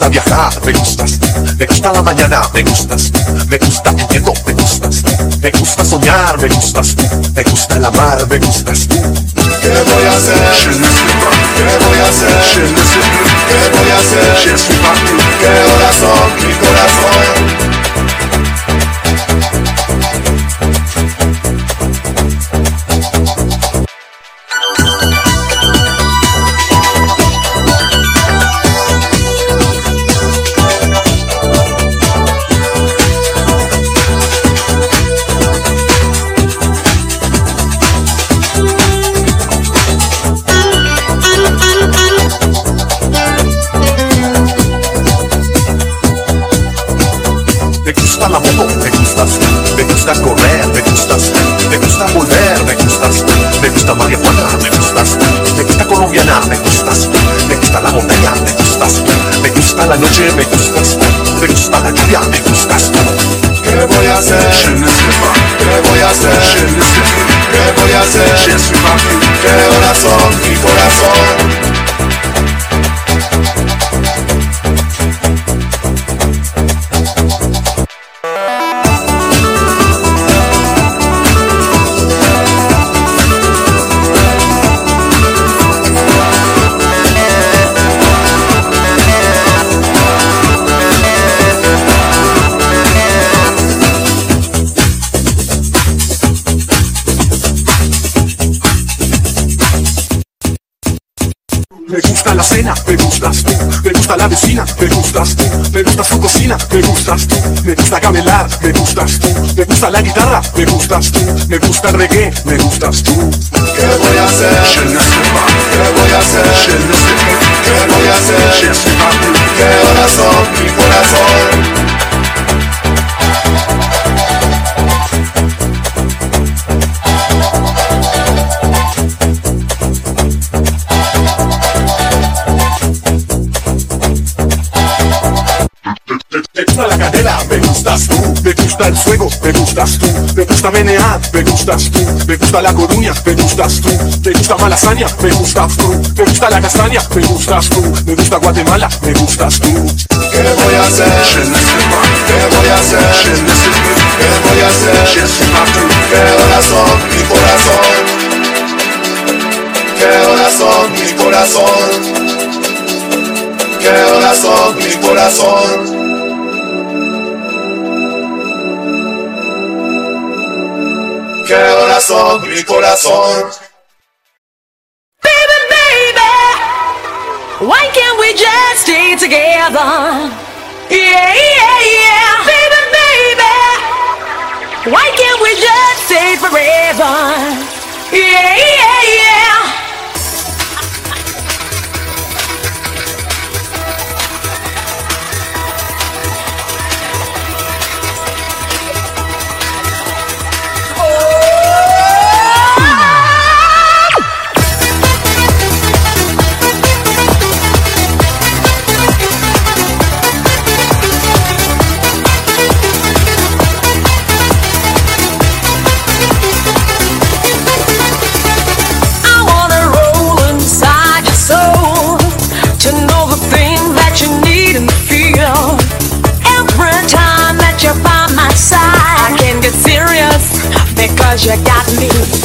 gusta viajar, me gustas. Me gusta la mañana, me gustas. Me gusta el viento, me gustas. Me gusta soñar, me gustas. Me gusta el amar, me gustas. ¿Qué voy a hacer? ¿Qué voy a hacer? ¿Qué voy a hacer? ¿Qué corazón? Gusta la guitarra, me gustas tú. Me gusta el reggae, me gustas tú. ¿Qué voy a hacer? ¿Qué voy a hacer? Gusta el fuego, me gustas tú. Me gusta menear, me gustas tú. Me gusta la coruña, me gustas tú. Me gusta malasaña, me gustas tú. Me gusta la castaña, me gustas tú. Me gusta Guatemala, me gustas tú. ¿Qué voy a hacer? ¿Qué voy a hacer? ¿Qué voy a hacer? ¿Qué horas son, mi corazón? ¿Qué horas son, mi corazón? ¿Qué horas son, mi corazón? Horas son, mi corazón? Baby, baby, why can't we just stay together? Yeah, yeah, yeah. Baby, baby, why can't we just stay forever? Yeah, yeah, yeah. You got me, me.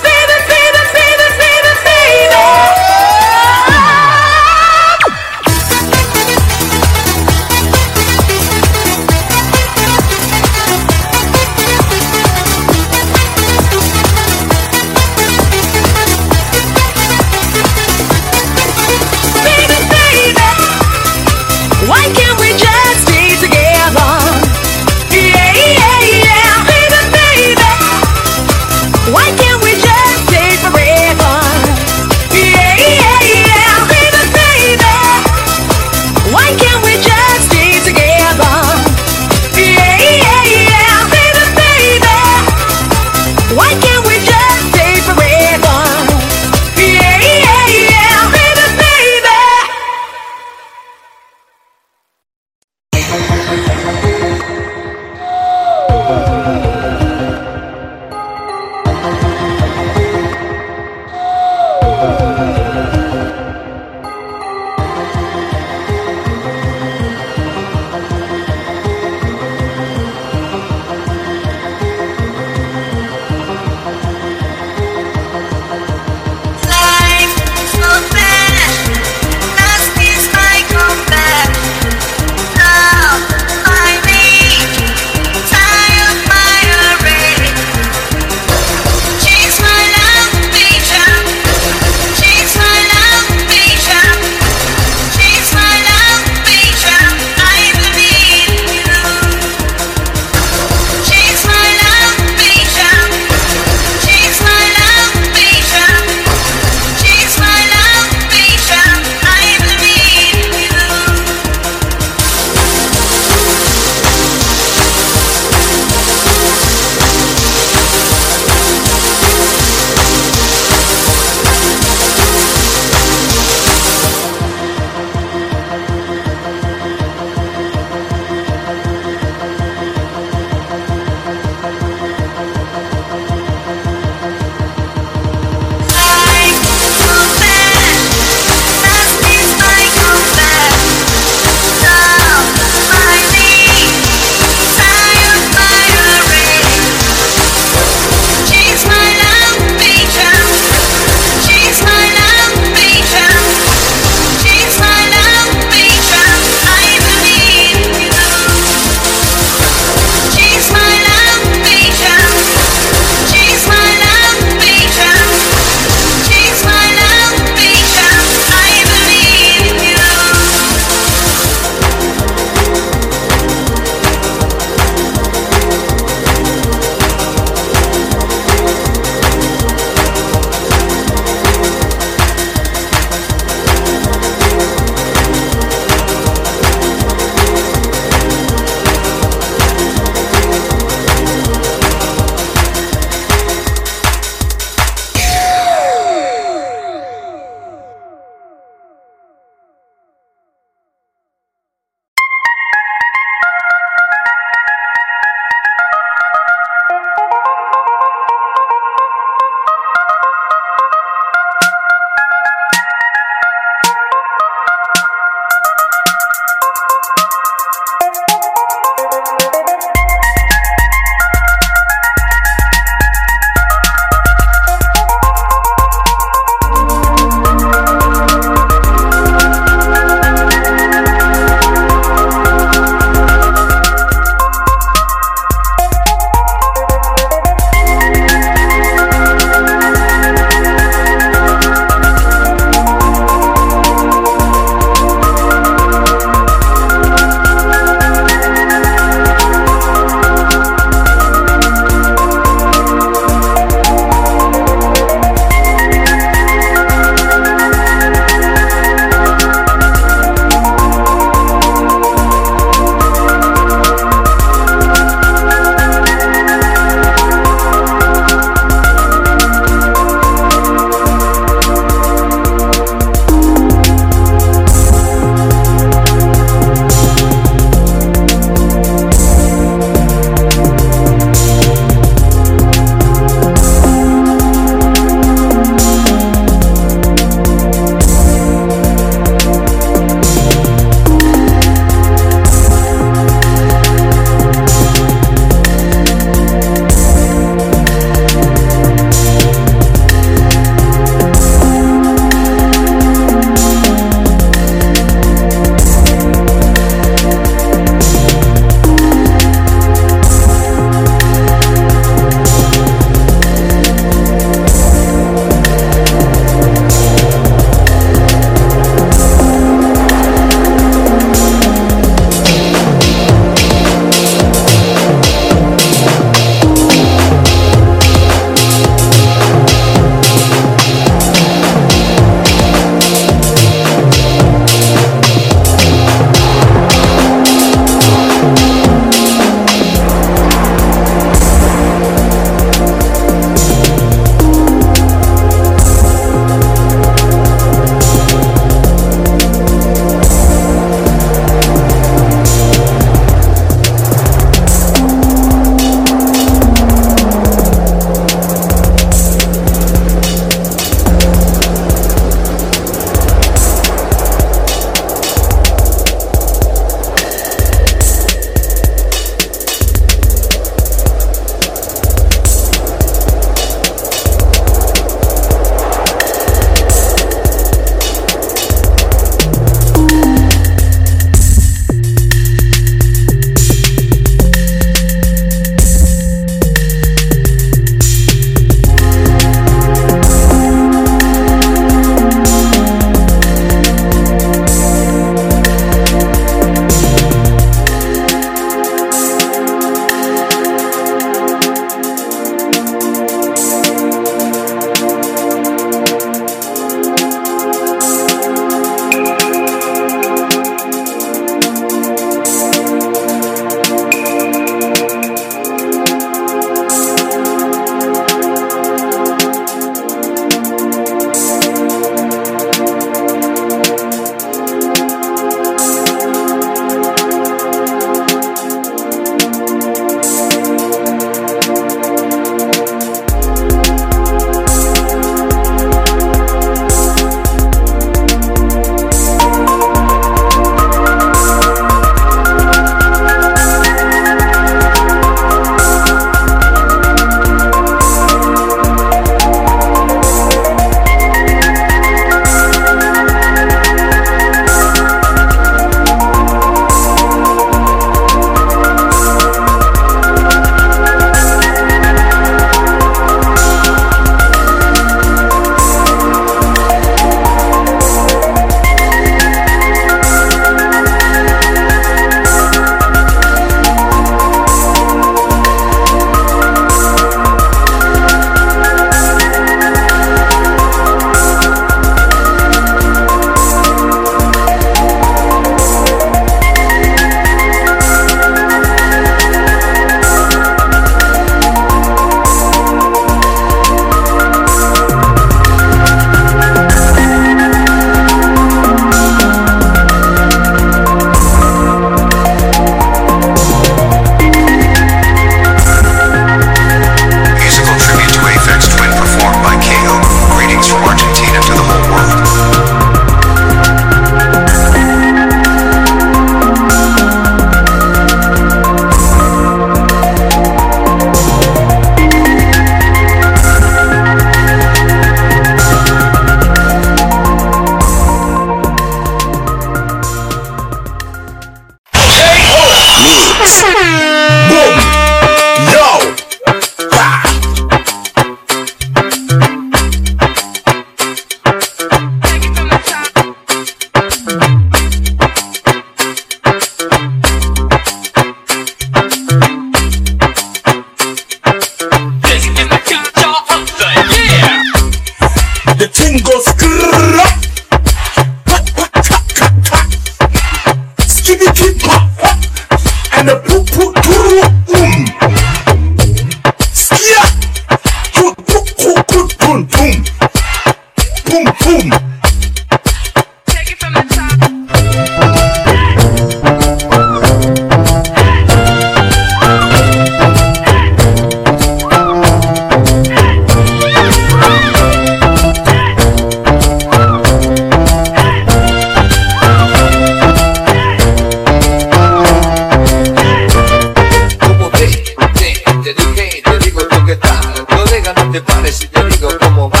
digo cómo va.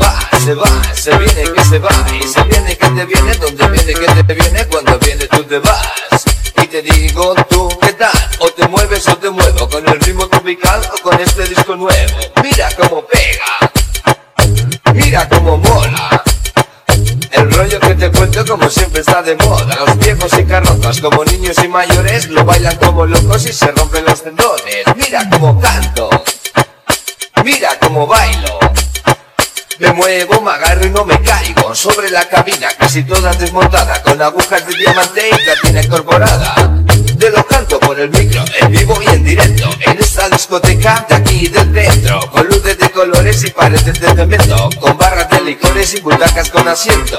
Va, se va, se viene que se va. Y se viene que te viene, donde viene que te viene. Cuando viene tú te vas. Y te digo tú, ¿qué tal? O te mueves o te muevo con el ritmo tropical o con este disco nuevo. Mira cómo pega. Mira cómo mola. El rollo que te cuento como siempre está de moda Los viejos y carrozas como niños y mayores Lo bailan como locos y se rompen los tendones Mira cómo canto Mira cómo bailo me muevo, me agarro y no me caigo. Sobre la cabina, casi toda desmontada Con agujas de diamante y platina incorporada De lo canto por el micro, en vivo y en directo En esta discoteca de aquí del centro Con luces de colores y paredes de cemento Con barras de licores y butacas con asiento.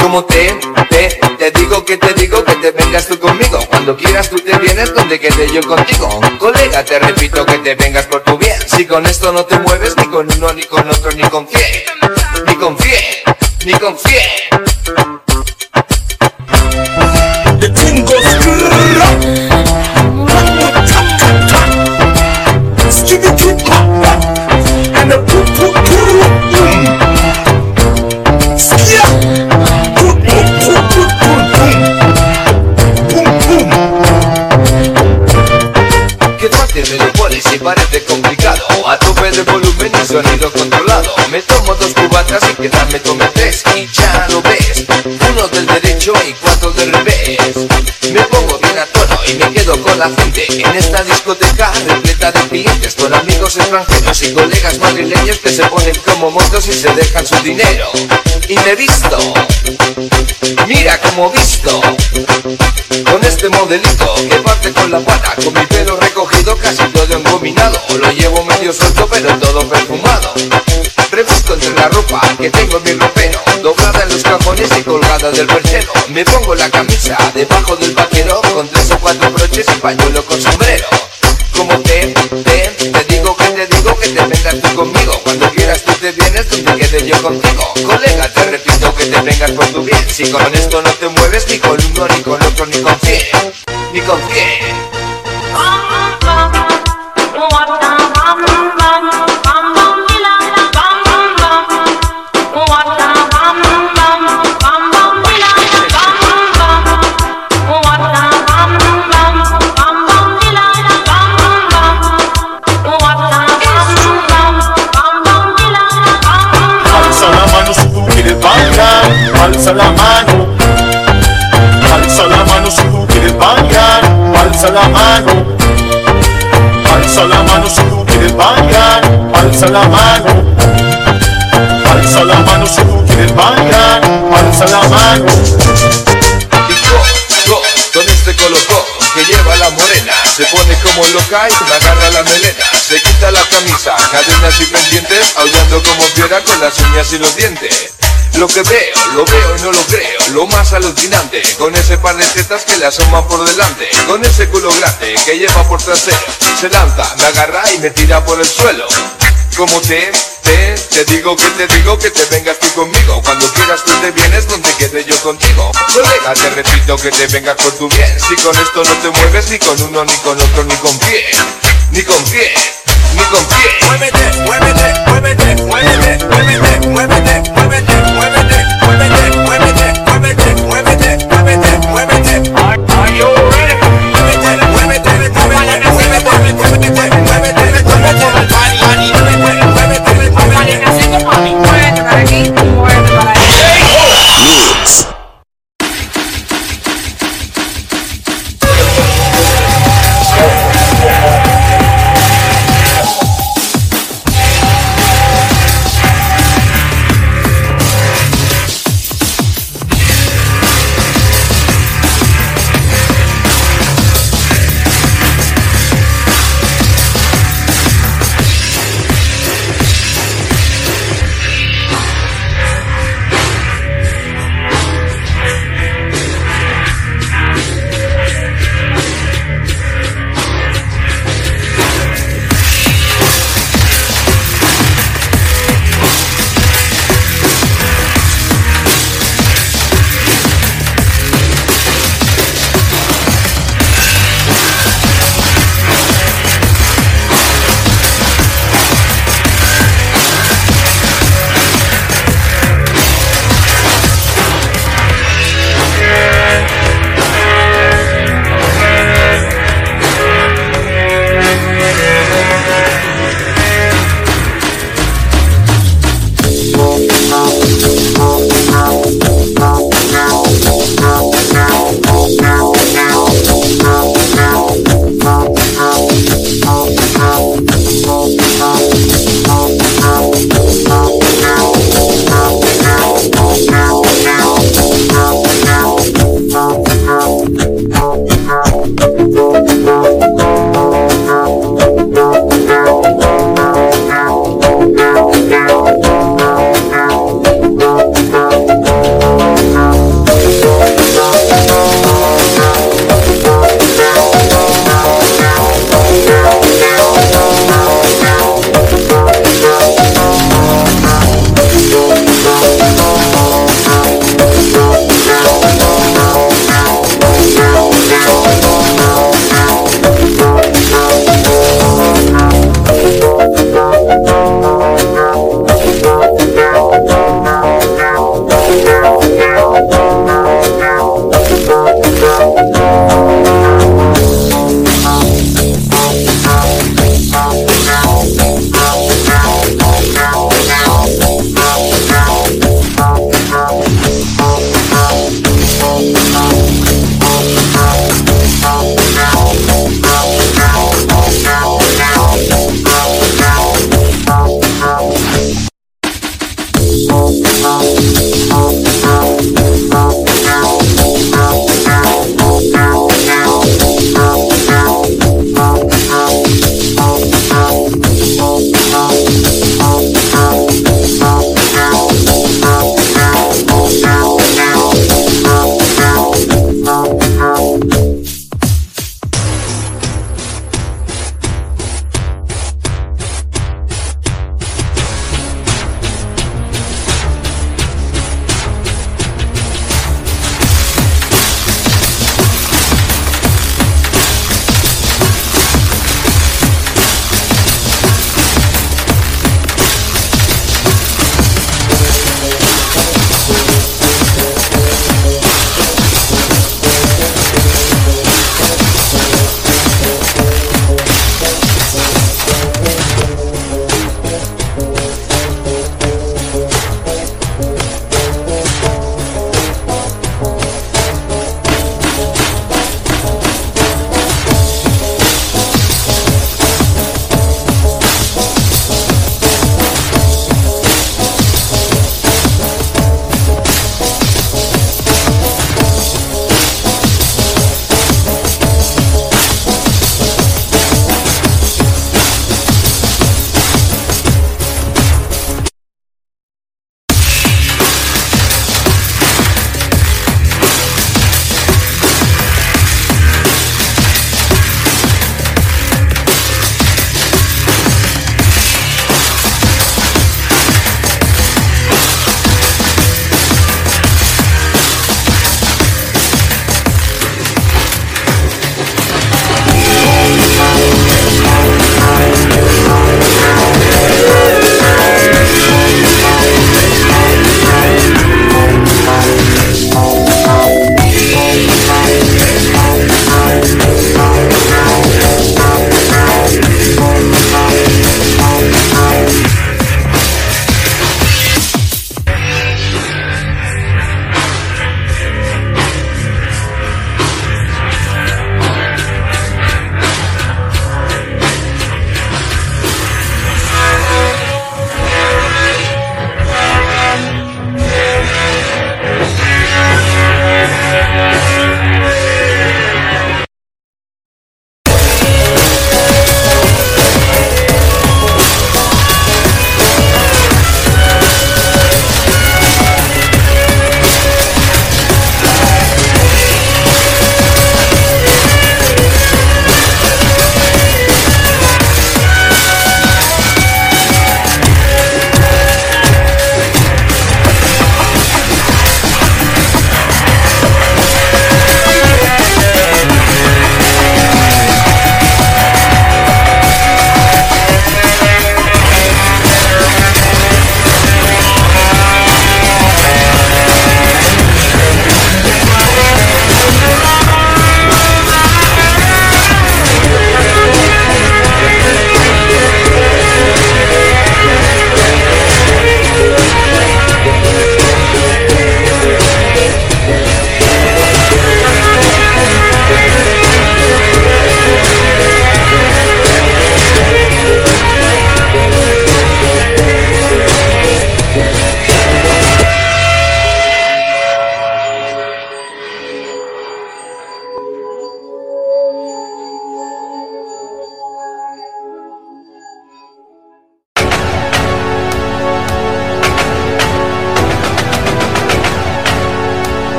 Como te, te, te digo que te digo que te vengas tú conmigo Cuando quieras tú te vienes donde quede yo contigo. Colega, te repito que te vengas por tu bien Si con esto no te mueves ni con uno, ni con otro, ni con Ni con ni con quién. The thing goes si parece complicado. A tope de volumen y sonido controlado. Me tomo dos cubatas y quizás me tome tres Y ya lo ves. Uno del derecho y cuatro del revés con la gente En esta discoteca repleta de clientes Con amigos extranjeros y colegas madrileños Que se ponen como motos y se dejan su dinero. Y me visto Mira como visto con este modelito que parte con la pata Con mi pelo recogido casi todo engominado. Lo llevo medio suelto pero todo perfumado Rebusco entre la ropa que tengo en mi ropero Doblada en los cajones y colgada del perchero. Me pongo la camisa debajo del vaquero Con tres o cuatro broches y pañuelo con sombrero. Como te, te, te digo que te digo que te vengas tú conmigo. Cuando quieras tú te vienes donde quede yo contigo. Colega, te repito que te vengas por tu bien. Si con esto no te mueves ni con uno, ni con otro, ni con quién Ni con quién alza la mano. Alza la mano si tú quieres bailar, alza la mano. Con este colocó que lleva la morena. Se pone como loca y me agarra la melena. Se quita la camisa, cadenas y pendientes Aullando como fiera con las uñas y los dientes. Lo que veo, lo veo y no lo creo. Lo más alucinante Con ese par de tetas que le asoman por delante. Con ese culo grande que lleva por trasero. Se lanza, me agarra y me tira por el suelo Como te, te, te digo que te digo que te vengas tú conmigo. Cuando quieras tú te vienes donde quede yo contigo. Colega, te repito que te vengas por tu bien. Si con esto no te mueves ni con uno, ni con otro, ni con quién Ni con quién, ni con Muévete, muévete, muévete, muévete, muévete, muévete, muévete, muévete, muévete, muévete, muévete,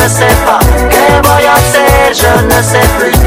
Je ne sais pas. Que voy a hacer? Je ne sais plus.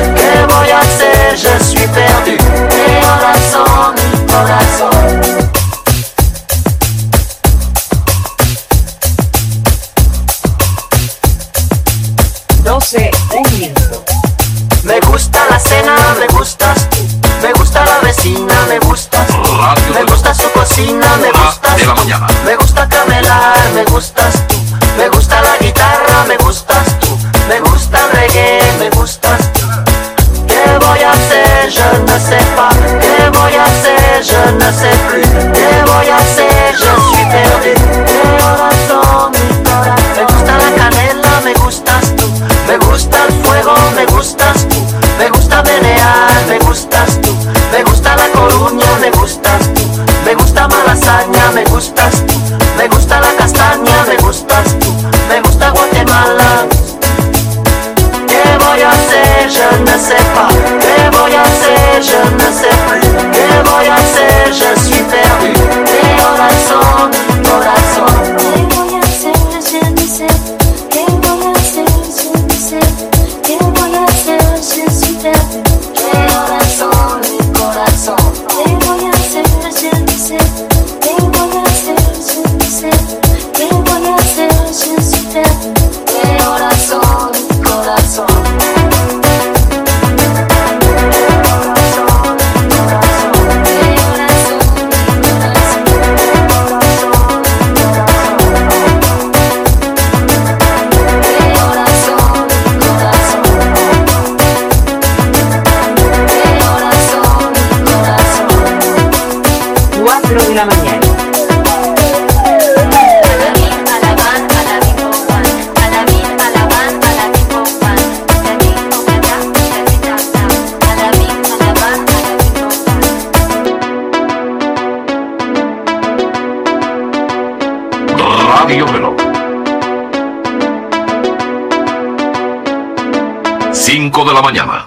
la mañana.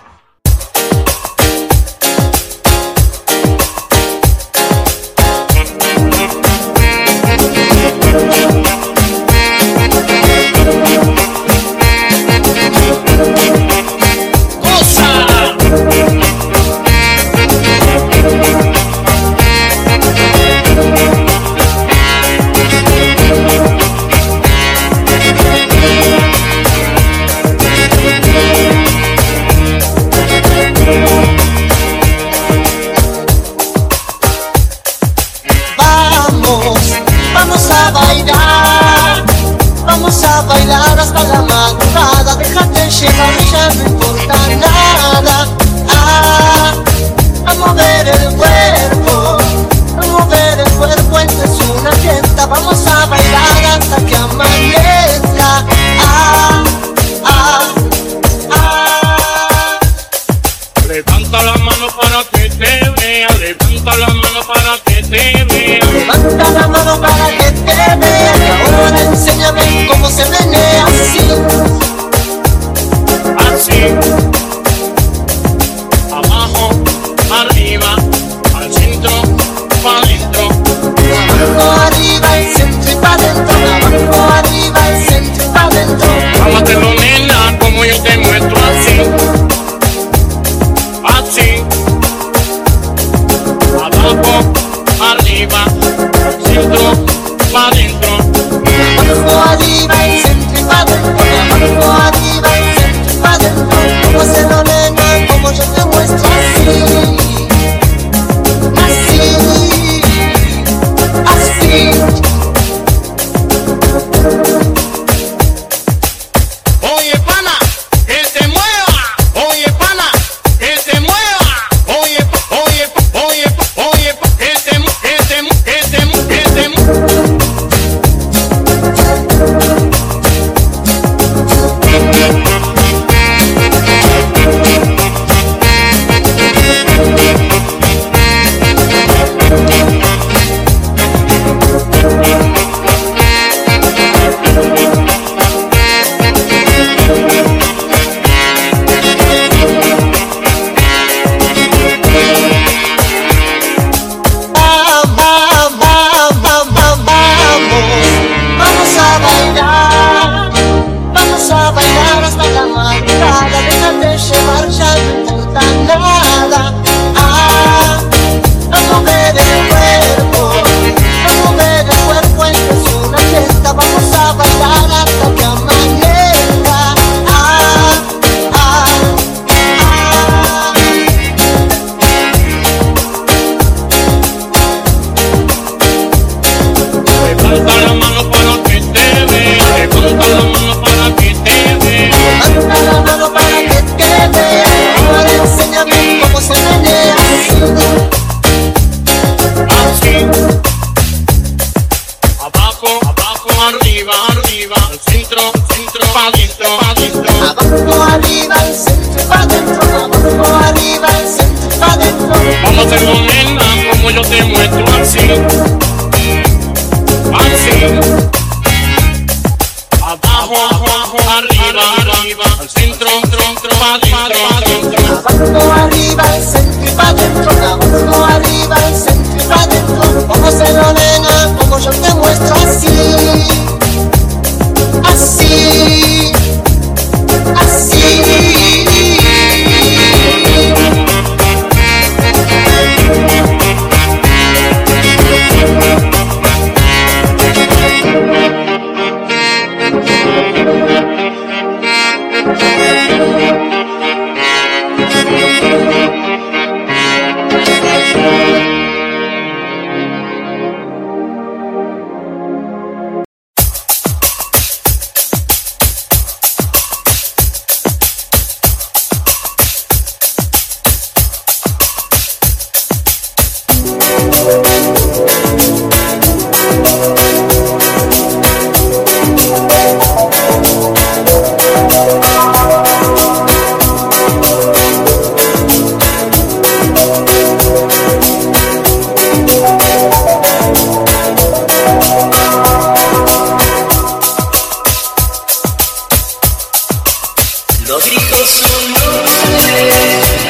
Los gritos son talento.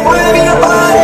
wave your body.